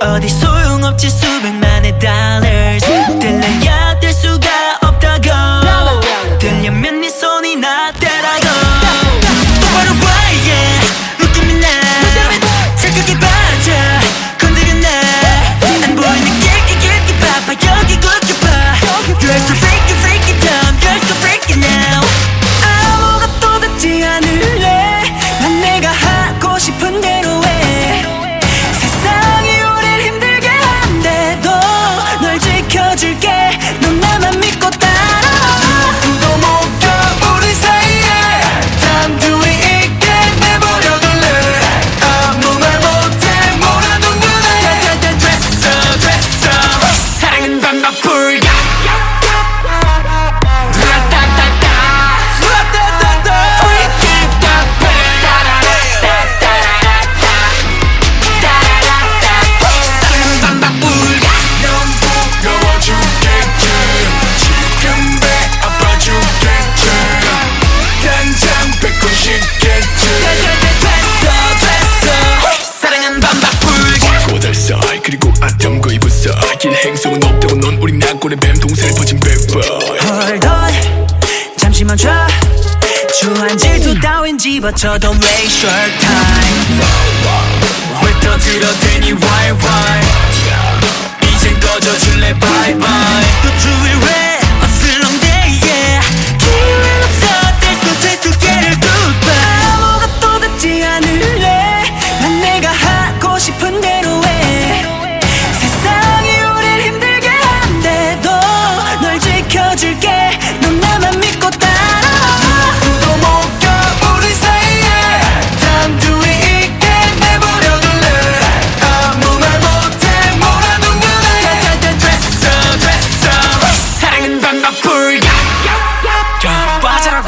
어디 소용없지 수백만의 달러. 길 행성은 없다고 넌 우린 낙골의 뱀통 살퍼진 백발 Hold on 잠시만 줘. 주한 질투 따윈 집어쳐 Don't waste your time.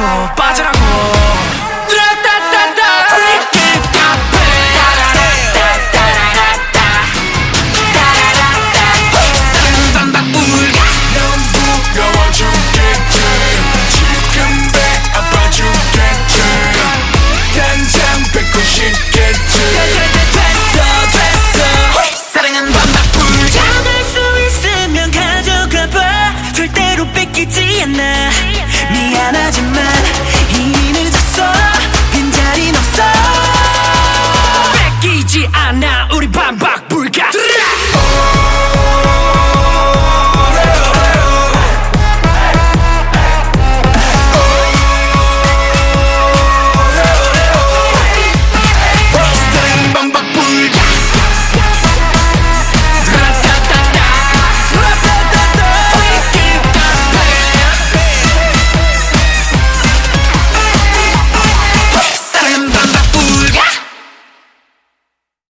빠지라고 빠지라고. 미안하지만 a nada.